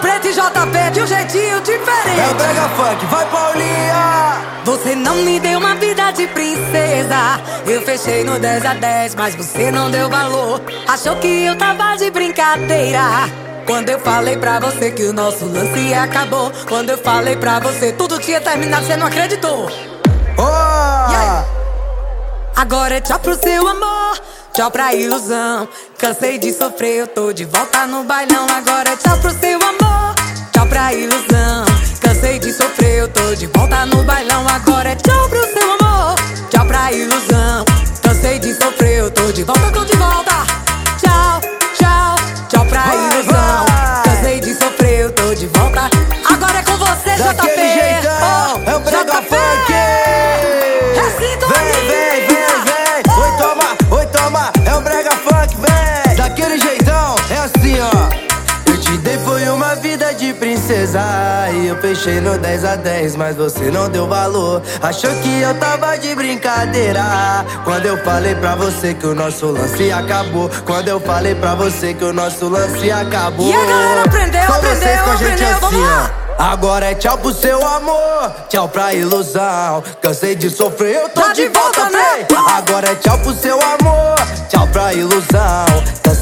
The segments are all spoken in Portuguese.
Preta e JP de um jeitinho diferente. É Brega Funk, vai Paulinha! Você não me deu uma vida de princesa. Eu fechei no 10 a 10, mas você não deu valor. Achou que eu tava de brincadeira. Quando eu falei pra você que o nosso lance acabou. Quando eu falei pra você tudo tinha terminado, você não acreditou. Oh! Agora é tchau pro seu amor. Tchau pra ilusão, cansei de sofrer, eu tô de volta no bailão. Agora é tchau pro seu de volta no bailão. Agora é tchau pro seu amor, tchau pra ilusão, cansei de sofrer, eu tô de volta, tô de volta. Tchau, tchau, tchau pra ilusão, cansei de sofrer, eu tô de volta. Vida de princesa. E eu fechei no 10 a 10, mas você não deu valor. Achou que eu tava de brincadeira. Quando eu falei pra você que o nosso lance acabou. Quando eu falei pra você que o nosso lance acabou. E a galera aprendeu, Só aprendeu, vocês com a gente aprendeu, vamos assim, ó. Agora é tchau pro seu amor, tchau pra ilusão. Cansei de sofrer, eu tô Tá de volta, volta, né? Agora é tchau pro seu amor, tchau pra ilusão.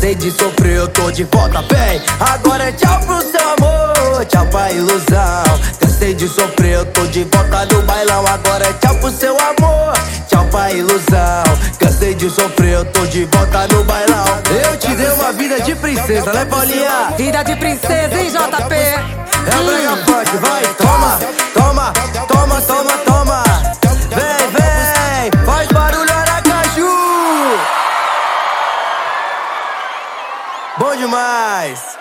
Cansei de sofrer, eu tô de volta, vem. Agora é tchau pro seu amor, tchau pra ilusão. Cansei de sofrer, eu tô de volta no bailão. Agora é tchau pro seu amor, tchau pra ilusão. Cansei de sofrer, eu tô de volta no bailão. Eu te dei uma vida de princesa, né, Paulinha? Vida de princesa, hein, JP? É o Brega Funk, vai, toma, Bom demais.